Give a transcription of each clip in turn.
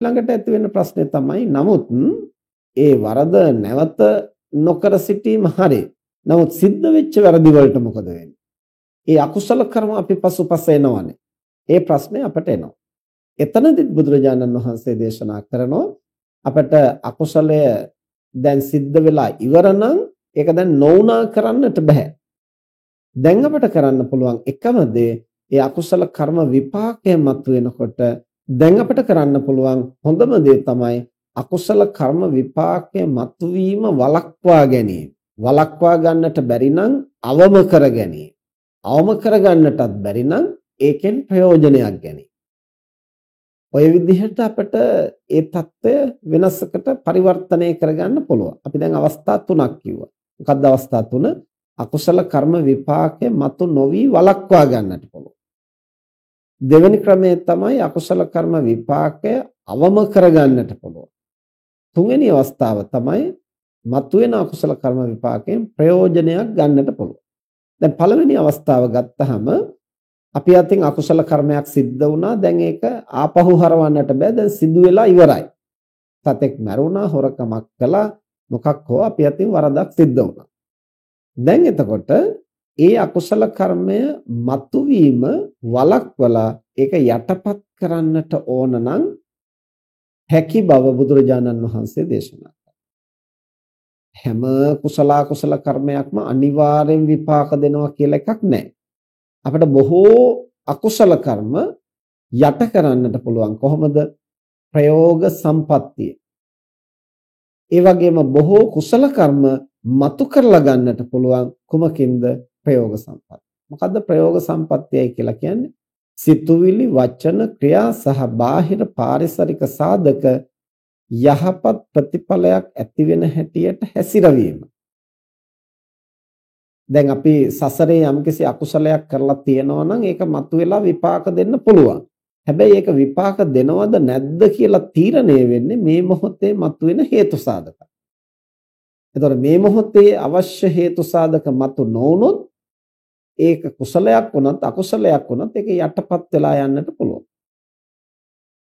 ළඟට ඇති වෙන ප්‍රශ්නේ තමයි නමුත් ඒ වරද නැවත නොකර සිටීම හරි. නමුත් සිද්ධ වෙච්ච වැරදි වලට මොකද වෙන්නේ? ඒ අකුසල කර්ම අපි පසුපස එනවනේ. ඒ ප්‍රශ්නේ අපට එනවා. එතනදිත් බුදුරජාණන් වහන්සේ දේශනා කරනවා අපට අකුසලය දැන් සිද්ධ වෙලා ඉවර නම් ඒක දැන් නොඋනා කරන්නට බෑ. දැන් අපට කරන්න පුළුවන් එකම දේ ඒ අකුසල කර්ම විපාකය මතුවෙනකොට දැන් අපිට කරන්න පුළුවන් හොඳම දේ තමයි අකුසල කර්ම විපාකයේ මතුවීම වළක්වා ගැනීම. වළක්වා ගන්නට බැරි නම් අවම කර ගැනීම. අවම කර ගන්නටත් බැරි නම් ඒකෙන් ප්‍රයෝජනයක් ගැනීම. ඔය විදිහට අපිට ඒ தত্ত্বය වෙනසකට පරිවර්තනය කරගන්න පුළුවන්. අපි දැන් අවස්ථා තුනක් කිව්වා. මොකක්ද අවස්ථා තුන? අකුසල කර්ම විපාකයේ මතු නොවි වළක්වා ගන්නට පුළුවන්. දෙවෙනි ක්‍රමය තමයි අකුසල කර්ම විපාකය අවම කරගන්නට පුළුවන්. තුන්වෙනි අවස්ථාව තමයි මතුවෙන අකුසල කර්ම විපාකයෙන් ප්‍රයෝජනයක් ගන්නට පුළුවන්. දැන් පළවෙනි අවස්ථාව ගත්තහම අපි අතින් අකුසල කර්මයක් සිද්ධ වුණා. දැන් ඒක ආපහු හරවන්නට බෑ. දැන් සිදු වෙලා ඉවරයි. සතෙක් මැරුණා හොරකමක් කළා. මොකක් හෝ අපි අතින් වරදක් සිද්ධ වුණා. දැන් එතකොට ඒ අකුසල කර්මය මතුවීම වලක්වලා ඒක යටපත් කරන්නට ඕන නම් හැකි බව බුදුරජාණන් වහන්සේ දේශනා හැම කුසල කුසල කර්මයක්ම අනිවාර්යෙන් විපාක දෙනවා කියලා එකක් නැහැ. අපිට බොහෝ අකුසල කර්ම යට කරන්නට පුළුවන්. කොහොමද? ප්‍රයෝග සම්පත්තිය. ඒ වගේම බොහෝ කුසල කර්ම මතු කරලා ගන්නට පුළුවන් කුමකින්ද? ප්‍රයෝග සම්පත්තිය මොකද්ද ප්‍රයෝග සම්පත්තියයි කියලා කියන්නේ සිතුවිලි වචන ක්‍රියා සහ බාහිර පාරිසරික සාධක යහපත් ප්‍රතිඵලයක් ඇති වෙන හැටියට හැසිරවීම දැන් අපි සසරේ යම්කිසි අකුසලයක් කරලා තියෙනවා නම් ඒක මතුවලා විපාක දෙන්න පුළුවන්. හැබැයි ඒක විපාක දෙනවද නැද්ද කියලා තීරණය වෙන්නේ මේ මොහොතේ මතුවෙන හේතු සාධක. එතකොට මේ මොහොතේ අවශ්‍ය හේතු සාධක මතු නොවුනොත් ඒක කුසලයක් වුණත් අකුසලයක් වුණත් ඒක යටපත් වෙලා යන්නට පුළුවන්.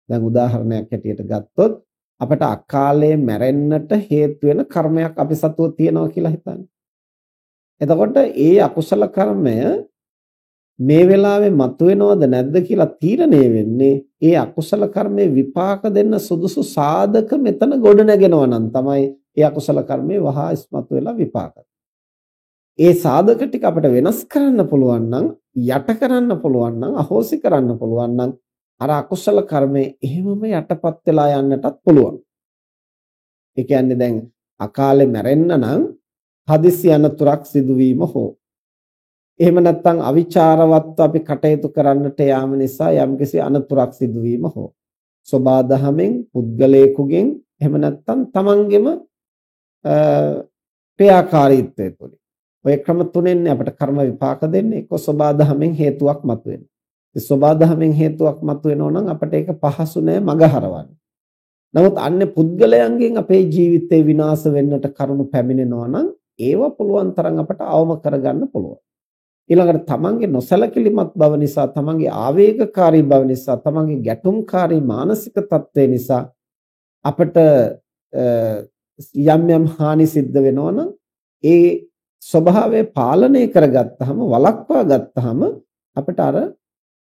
දැන් උදාහරණයක් හැටියට ගත්තොත් අපට අකාලේ මැරෙන්නට හේතු වෙන කර්මයක් අපි සතුව තියනවා කියලා හිතන්න. එතකොට ඒ අකුසල කර්මය මේ වෙලාවේ මතුවෙනවද නැද්ද කියලා තීරණය වෙන්නේ ඒ අකුසල කර්මයේ විපාක දෙන්න සුදුසු සාධක මෙතන ගොඩ නැගෙනවා නම් තමයි ඒ අකුසල කර්මයේ වහා ඉස්මතු වෙලා විපාක. ඒ සාධක ටික අපිට වෙනස් කරන්න පුළුවන් නම් යට කරන්න පුළුවන් නම් අහෝසි කරන්න පුළුවන් නම් අර අකුසල කර්මය එහෙමම යටපත් වෙලා යන්නටත් පුළුවන්. ඒ කියන්නේ දැන් අකාලේ මැරෙන්න නම් හදිසි අනතුරක් සිදුවීම හෝ. එහෙම නැත්නම් අවිචාරවත්ව අපි කටයුතු කරන්නට යාම නිසා යම්කිසි අනතුරක් සිදුවීම හෝ. සබාදහමෙන් පුද්ගලයෙකුගෙන් එහෙම නැත්නම් තමන්ගෙම ක්‍රියාකාරීත්වය තුළින්. ඔය ක්‍රම තුනෙන් අපිට කර්ම විපාක දෙන්නේ එක්ක සබාදහමෙන් හේතුවක් මතුවෙනවා. ඒ සබාදහමෙන් හේතුවක් මතුවෙනවා නම් අපිට ඒක පහසු නෑ මග හරවන්න. නමුත් අන්නේ පුද්ගලයන්ගෙන් අපේ ජීවිතේ විනාශ වෙන්නට කරුණු පැමිණෙනවා නම් ඒව පුළුවන් තරම් අපට අවම කරගන්න පුළුවන්. ඊළඟට තමන්ගේ නොසලකිලිමත් බව නිසා තමන්ගේ ආවේගකාරී බව නිසා තමන්ගේ ගැටුම්කාරී මානසික තත්ත්වය නිසා අපට යම් යම් හානි සිද්ධ වෙනවනම් ඒ ස්වභාවය පාලනය කරගත්තාම වළක්වා ගත්තාම අපිට අර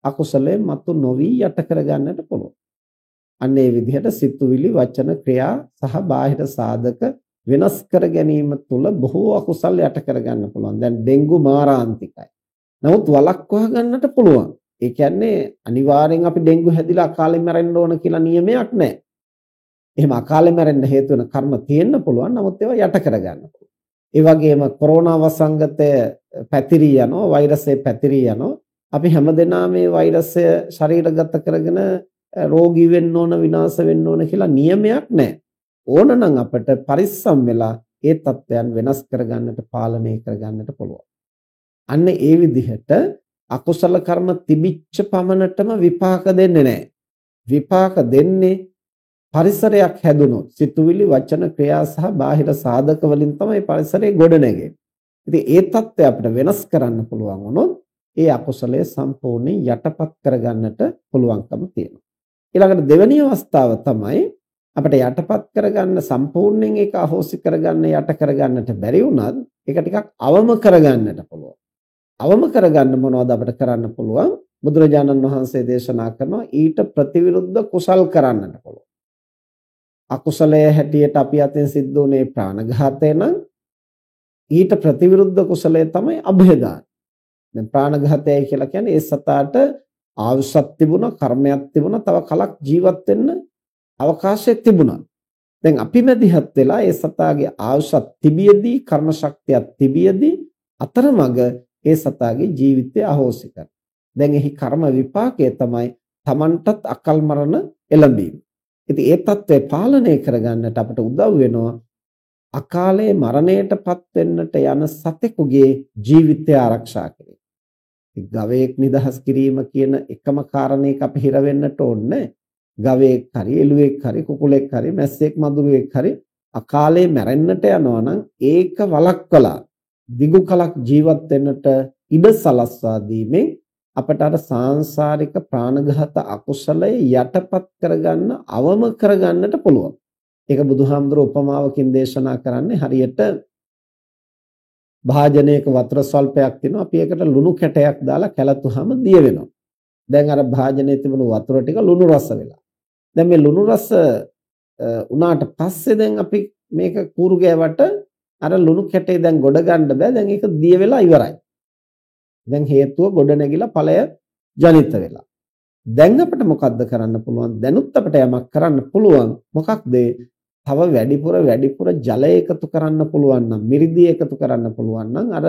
අකුසලයේ මතු නොවි යට කරගන්නට පුළුවන්. අන්න ඒ විදිහට සිතුවිලි වචන ක්‍රියා සහ බාහිර සාධක වෙනස් කර ගැනීම තුළ බොහෝ අකුසල් යට කරගන්න පුළුවන්. දැන් ඩෙන්ගු මාරාන්තිකයි. නමුත් වළක්වා ගන්නට පුළුවන්. ඒ කියන්නේ අනිවාර්යෙන් අපි ඩෙන්ගු හැදිලා අකාලෙන් මැරෙන්න ඕන කියලා නියමයක් නැහැ. එහෙම අකාලෙන් මැරෙන්න හේතු වෙන කර්ම තියෙන්න පුළුවන්. නමුත් ඒවා යට කරගන්න පුළුවන්. ඒ වගේම කොරෝනා වසංගතය පැතිරී යනවා, වෛරසය පැතිරී යනවා. අපි හැමදෙනා මේ වෛරසය ශරීරගත කරගෙන රෝගී වෙන්න ඕන, විනාශ වෙන්න ඕන කියලා නියමයක් නැහැ. ඕනනම් අපිට පරිස්සම් වෙලා ඒ தත්වයන් වෙනස් කරගන්නට පාලනය කරගන්නට පුළුවන්. අන්න ඒ විදිහට අකුසල කර්ම තිබිච්ච පමණටම විපාක දෙන්නේ නැහැ. විපාක දෙන්නේ පරිසරයක් හැදුනොත් සිතුවිලි වචන ක්‍රියා සහ බාහිර සාධක වලින් තමයි පරිසරය ගොඩනැගෙන්නේ. ඉතින් ඒ தත්ත්වය අපිට වෙනස් කරන්න පුළුවන් වුණොත් ඒ අකුසලය සම්පූර්ණයෙන් යටපත් කරගන්නට පුළුවන්කම තියෙනවා. ඊළඟට දෙවෙනි අවස්ථාව තමයි අපිට යටපත් කරගන්න සම්පූර්ණයෙන් ඒක අහෝසි කරගන්න යට කරගන්නට බැරි වුණත් ඒක ටිකක් අවම කරගන්නට පුළුවන්. අවම කරගන්න මොනවද අපිට කරන්න පුළුවන්? බුදුරජාණන් වහන්සේ දේශනා කරනවා ඊට ප්‍රතිවිරුද්ධ කුසල් කරන්නට පුළුවන්. අකුසලයේ හැටියට අපි අතෙන් සිද්ධ වුණේ ප්‍රාණඝාතය නම් ඊට ප්‍රතිවිරුද්ධ කුසලය තමයි અભේදාන. දැන් ප්‍රාණඝාතයයි කියලා කියන්නේ ඒ සතාට ආයුෂක් තිබුණා, කර්මයක් තිබුණා, තව කලක් ජීවත් වෙන්න අවකාශයක් තිබුණා. දැන් අපි මැදිහත් වෙලා ඒ සතාගේ ආයුෂක් තිබියදී, කර්ම ශක්තියක් තිබියදී අතරමඟ ඒ සතාගේ ජීවිතය අහෝසි කරනවා. දැන් එහි කර්ම විපාකය තමයි Tamanටත් අකල් මරණ එළඹීම. ඉතින් ඒ తත්වය පාලනය කරගන්නට අපට උදව් වෙනවා අකාලේ මරණයටපත් වෙන්නට යන සතෙකුගේ ජීවිතය ආරක්ෂා කිරීම. ගවයෙක් නිදහස් කිරීම කියන එකම කාරණේක අපි හිර වෙන්නට ඕනේ ගවයෙක් හරි එළුවෙක් හරි කුකුලෙක් හරි මැස්සෙක් මදුරුවෙක් හරි අකාලේ මැරෙන්නට යනවා නම් ඒක වළක්වලා දිගු කලක් ජීවත් වෙන්නට ඉඩ සලස්වා දීමෙන් අපට අර සාංශාරික ප්‍රාණඝාත අකුසලයේ යටපත් කරගන්න අවම කරගන්නට පුළුවන්. ඒක බුදුහාමුදුර උපමාවකින් දේශනා කරන්නේ හරියට භාජනයක වතුර ස්වල්පයක් තියෙනවා අපි ඒකට ලුණු කැටයක් දාලා කැළතුහම දිය වෙනවා. දැන් අර භාජනයේ තිබුණු වතුර ටික ලුණු රස වෙලා. දැන් මේ ලුණු රස උනාට පස්සේ දැන් අපි මේක කූරු ගෑවට අර ලුණු කැටේ දැන් ගොඩ ගන්න බෑ. දැන් ඒක දිය වෙලා ඉවරයි. දැන් හේතුව ගොඩ නැගිලා ඵලය ජනිත වෙලා. දැන් අපිට මොකද්ද කරන්න පුළුවන්? දැනුත් අපිට යමක් කරන්න පුළුවන්. මොකක්ද? තව වැඩිපුර වැඩිපුර ජලය එකතු කරන්න පුළුවන් නම් මිරිදි එකතු කරන්න පුළුවන් නම් අර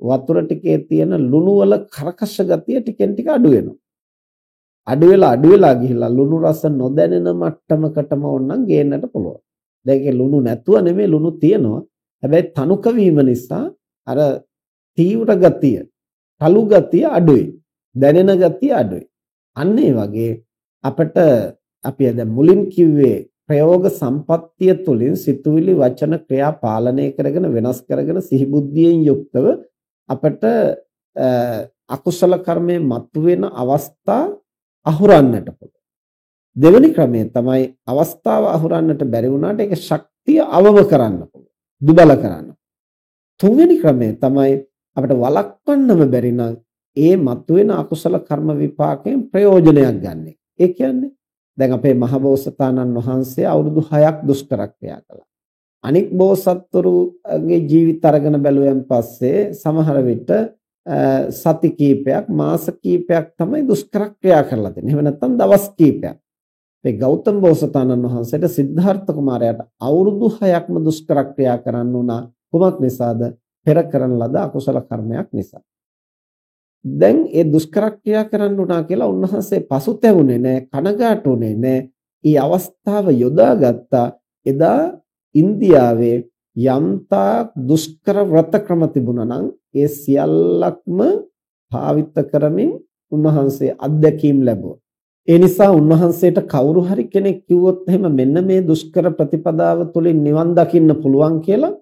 වතුර ටිකේ තියෙන ලුණු වල කරකශ ගතිය ටිකෙන් ටික අඩු වෙනවා. අඩු වෙලා අඩු වෙලා ගිහිල්ලා ලුණු රස නොදැනෙන මට්ටමකටම ඕනනම් ගේන්නට පුළුවන්. දැන් ඒක ලුණු නැතුව නෙමෙයි ලුණු තියෙනවා. හැබැයි තනුක වීම නිසා අර තීව්‍ර ගතිය කළු ගතිය අඩුයි. දැනෙන ගතිය අඩුයි. අන්න ඒ වගේ අපිට අපි දැන් මුලින් කිව්වේ ප්‍රයෝග සම්පත්තිය තුළින් සිතුවිලි වචන ක්‍රියා පාලනය කරගෙන වෙනස් කරගෙන සිහිබුද්ධියෙන් යුක්තව අපිට අකුසල කර්මයේ මතුවෙන අවස්ථා අහුරන්නට පුළුවන්. දෙවෙනි ක්‍රමය තමයි අවස්ථාව අහුරන්නට බැරි වුණාට ඒක ශක්තිය අවම කරන්න පුළුවන්. දුබල කරන්න. තුන්වෙනි ක්‍රමය තමයි අපිට වළක්වන්නම බැරි නම් ඒ මතුවෙන අකුසල කර්ම විපාකයෙන් ප්‍රයෝජනයක් ගන්න. ඒ කියන්නේ දැන් අපේ මහබෝසතාණන් වහන්සේ අවුරුදු 6ක් දුෂ්කර ක්‍රියා කළා. අනික් බෝසත්තුරුගේ ජීවිත අරගෙන බැලුවෙන් පස්සේ සමහර විට සති කීපයක් මාස කීපයක් තමයි දුෂ්කර ක්‍රියා කරලා තියෙන්නේ. එහෙම නැත්නම් දවස් කීපයක්. මේ ගෞතම බෝසතාණන් වහන්සේට සිද්ධාර්ථ කුමාරයාට අවුරුදු 6ක්ම දුෂ්කර ක්‍රියා කරන්න උනා. කුමක් නිසාද? පෙර කරන ලද අකුසල කර්මයක් නිසා. දැන් ඒ දුෂ්කර ක්‍රියා කරන්න උනා කියලා උන්වහන්සේ පසුතැවුනේ නැහැ කනගාටුනේ නැහැ. ඊ අවස්ථාව යොදාගත්තා එදා ඉන්දියාවේ යම්තා දුෂ්කර ව්‍රත ක්‍රම තිබුණා නම් ඒ සියල්ලක්ම භාවිත කරමින් උන්වහන්සේ අත්දැකීම් ලැබුවා. ඒ නිසා උන්වහන්සේට කවුරු හරි කෙනෙක් කිව්වොත් එහෙම මෙන්න මේ දුෂ්කර ප්‍රතිපදාව තුළින් නිවන් දකින්න පුළුවන් කියලා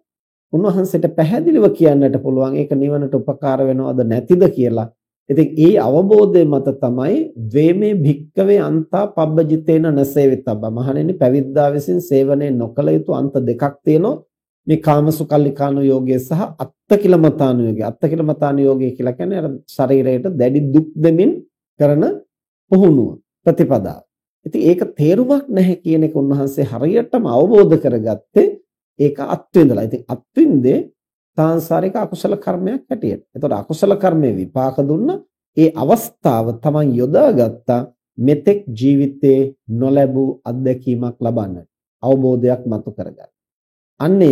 උන්වහන්සේට පැහැදිලිව කියන්නට පුළුවන් ඒක නිවනට උපකාර වෙනවද නැතිද කියලා. ඉතින් ඒ අවබෝධය මත තමයි ද්වේමේ භික්කවේ අන්තා පබ්බජිතේන නසේවිතබ්බ. මහණෙනි පැවිද්දා විසින් සේවනයේ නොකළ යුතු අන්ත දෙකක් තියෙනවා. මේ කාමසුකල්ලිකානු යෝගය සහ අත්තකිලමතානු යෝගය. අත්තකිලමතානු යෝගය කියලා කියන්නේ අර ශරීරයට දැඩි දුක් දෙමින් කරන පුහුණුව ප්‍රතිපදාව. ඉතින් ඒක තේරුමක් නැහැ කියන එක උන්වහන්සේ හරියටම අවබෝධ කරගත්තේ ඒක අත්විඳලා. ඉතින් අත්විඳේ සාංශාරික අකුසල කර්මයක් හැටියට. එතකොට අකුසල කර්මයේ විපාක දුන්නා ඒ අවස්ථාව Taman යොදාගත්තා මෙතෙක් ජීවිතේ නොලැබූ අත්දැකීමක් ලබන්නට. අවබෝධයක් මතු කරගන්න. අන්නේ